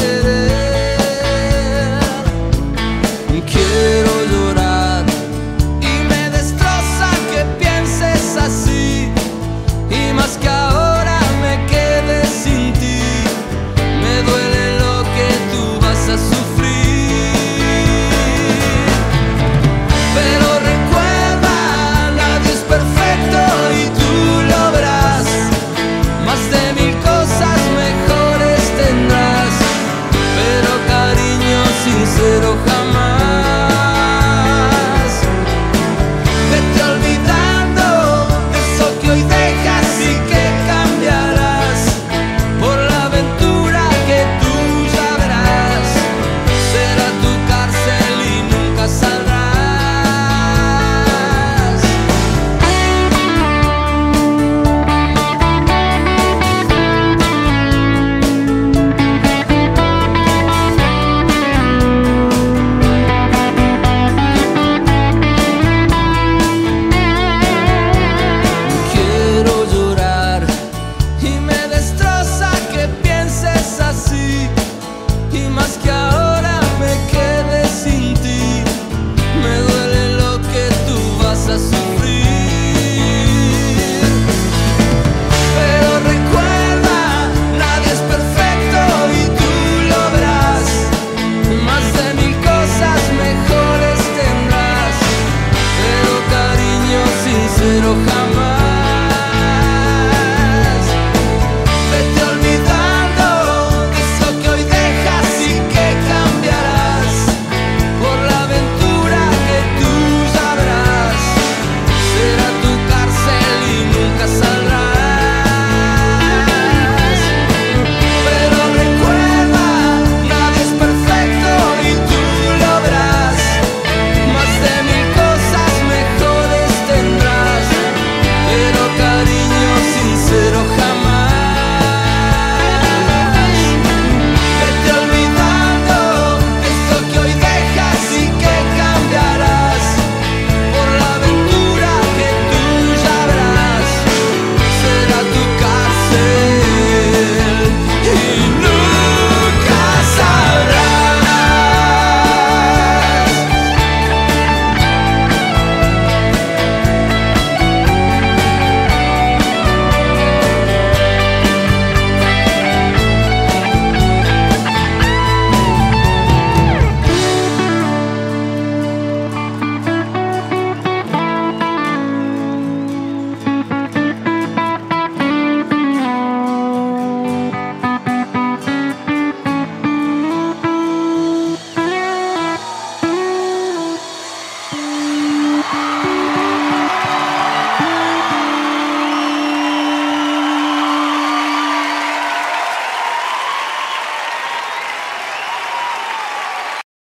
querer. Y quiero